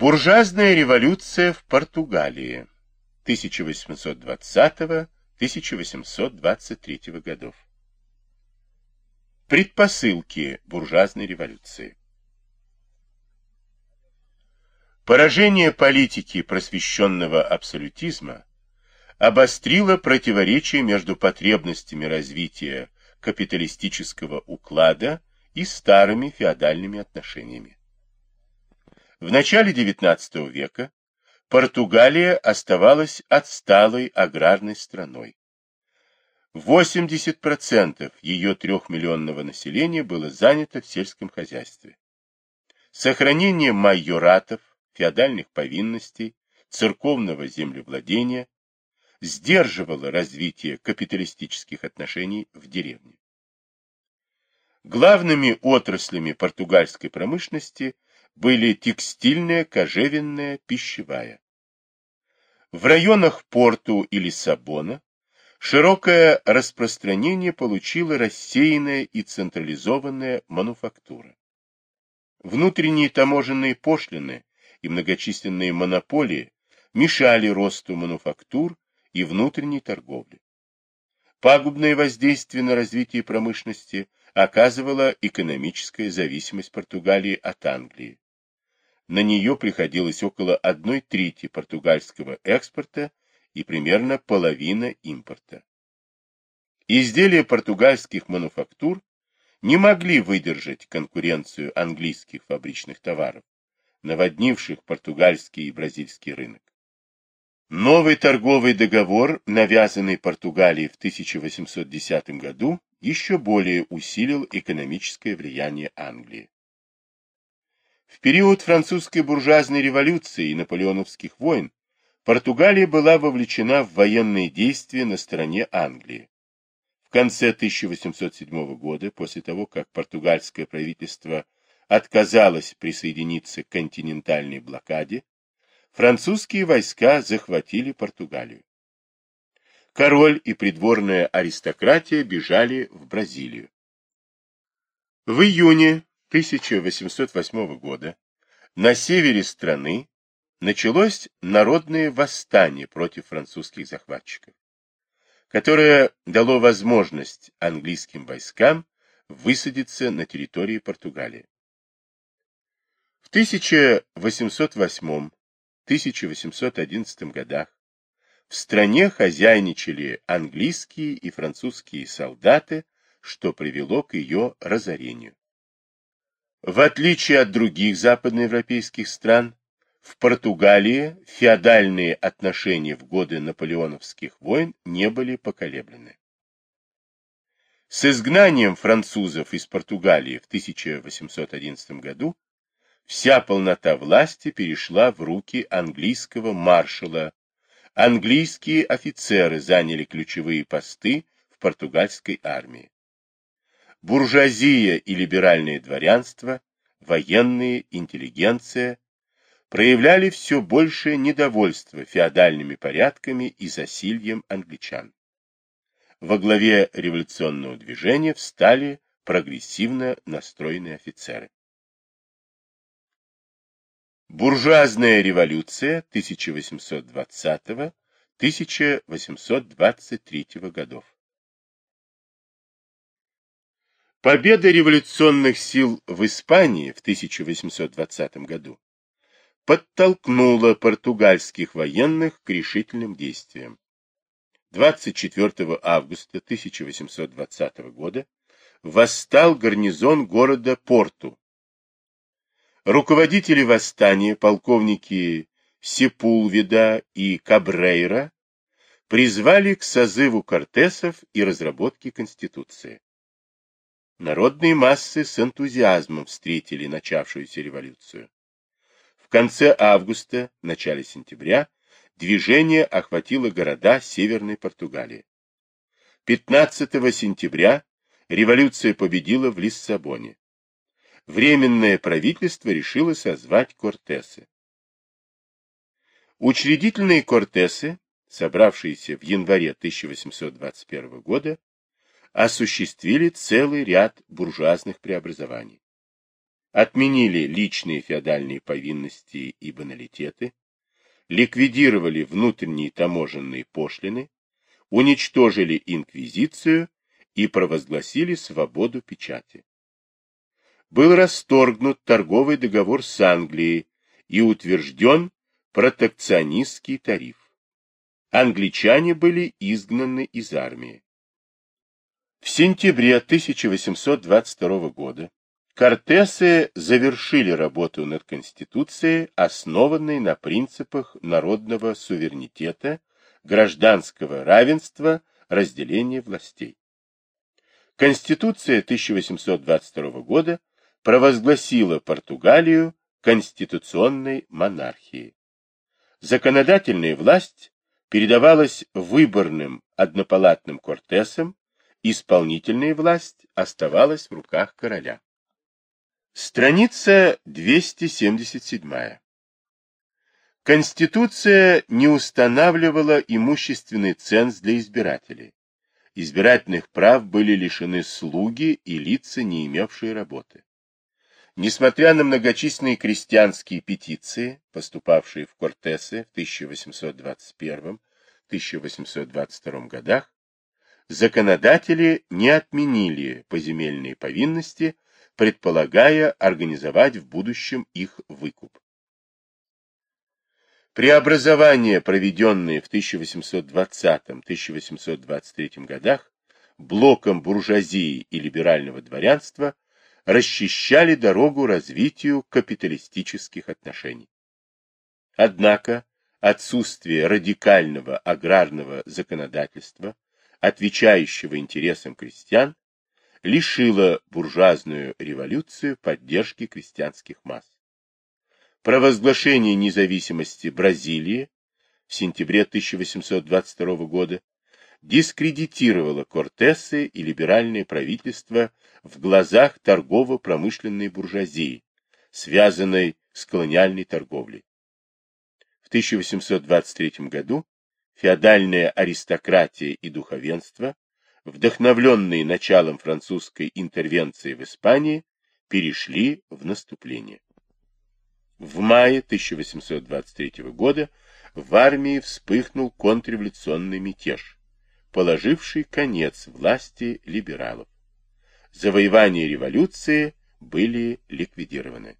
Буржуазная революция в Португалии 1820-1823 годов. Предпосылки буржуазной революции. Поражение политики просвещенного абсолютизма обострило противоречие между потребностями развития капиталистического уклада и старыми феодальными отношениями. В начале XIX века Португалия оставалась отсталой аграрной страной. 80% ее трехмиллионного населения было занято в сельском хозяйстве. Сохранение майоратов, феодальных повинностей, церковного землевладения сдерживало развитие капиталистических отношений в деревне. Главными отраслями португальской промышленности – были текстильная, кожевенная, пищевая. В районах Порту и Лиссабона широкое распространение получила рассеянная и централизованная мануфактура. Внутренние таможенные пошлины и многочисленные монополии мешали росту мануфактур и внутренней торговли. Пагубное воздействие на развитие промышленности оказывала экономическая зависимость Португалии от Англии на нее приходилось около одной трети португальского экспорта и примерно половина импорта. Изделия португальских мануфактур не могли выдержать конкуренцию английских фабричных товаров, наводнивших португальский и бразильский рынок. Новый торговый договор, навязанный Португалией в 1810 году, еще более усилил экономическое влияние Англии. В период французской буржуазной революции и наполеоновских войн Португалия была вовлечена в военные действия на стороне Англии. В конце 1807 года, после того, как португальское правительство отказалось присоединиться к континентальной блокаде, французские войска захватили Португалию. Король и придворная аристократия бежали в Бразилию. В июне 1808 года на севере страны началось народное восстание против французских захватчиков, которое дало возможность английским войскам высадиться на территории Португалии. В 1808-1811 годах в стране хозяйничали английские и французские солдаты, что привело к ее разорению. В отличие от других западноевропейских стран, в Португалии феодальные отношения в годы наполеоновских войн не были поколеблены. С изгнанием французов из Португалии в 1811 году вся полнота власти перешла в руки английского маршала. Английские офицеры заняли ключевые посты в португальской армии буржуазия и либеральное дворянство, военные, интеллигенция проявляли все большее недовольство феодальными порядками и засильем англичан. Во главе революционного движения встали прогрессивно настроенные офицеры. Буржуазная революция 1820-1823 годов. Победа революционных сил в Испании в 1820 году подтолкнула португальских военных к решительным действиям. 24 августа 1820 года восстал гарнизон города Порту. Руководители восстания, полковники Сепулведа и Кабрейра, призвали к созыву Кортесов и разработке Конституции. Народные массы с энтузиазмом встретили начавшуюся революцию. В конце августа, начале сентября движение охватило города Северной Португалии. 15 сентября революция победила в Лиссабоне. Временное правительство решило созвать Кортесы. Учредительные Кортесы, собравшиеся в январе 1821 года, осуществили целый ряд буржуазных преобразований. отменили личные феодальные повинности и баналитеты, ликвидировали внутренние таможенные пошлины, уничтожили инквизицию и провозгласили свободу печати. Был расторгнут торговый договор с Англией и утвержден протекционистский тариф. Англичане были изгнаны из армии. В сентябре 1822 года Кортесы завершили работу над Конституцией, основанной на принципах народного суверенитета, гражданского равенства, разделения властей. Конституция 1822 года провозгласила Португалию конституционной монархией. Законодательная власть передавалась выборным однопалатным кортесам, исполнительная власть оставалась в руках короля. Страница 277. Конституция не устанавливала имущественный ценз для избирателей. Избирательных прав были лишены слуги и лица, не имевшие работы. Несмотря на многочисленные крестьянские петиции, поступавшие в Кортесы в 1821-1822 годах, законодатели не отменили поземельные повинности, предполагая организовать в будущем их выкуп. Преобразования, проведенные в 1820-1823 годах блоком буржуазии и либерального дворянства, расчищали дорогу развитию капиталистических отношений. Однако отсутствие радикального аграрного законодательства, отвечающего интересам крестьян, лишила буржуазную революцию поддержки крестьянских масс. Провозглашение независимости Бразилии в сентябре 1822 года дискредитировало Кортесы и либеральное правительство в глазах торгово-промышленной буржуазии, связанной с колониальной торговлей. В 1823 году феодальная аристократия и духовенство вдохновленные началом французской интервенции в Испании, перешли в наступление. В мае 1823 года в армии вспыхнул контрреволюционный мятеж, положивший конец власти либералов. Завоевания революции были ликвидированы.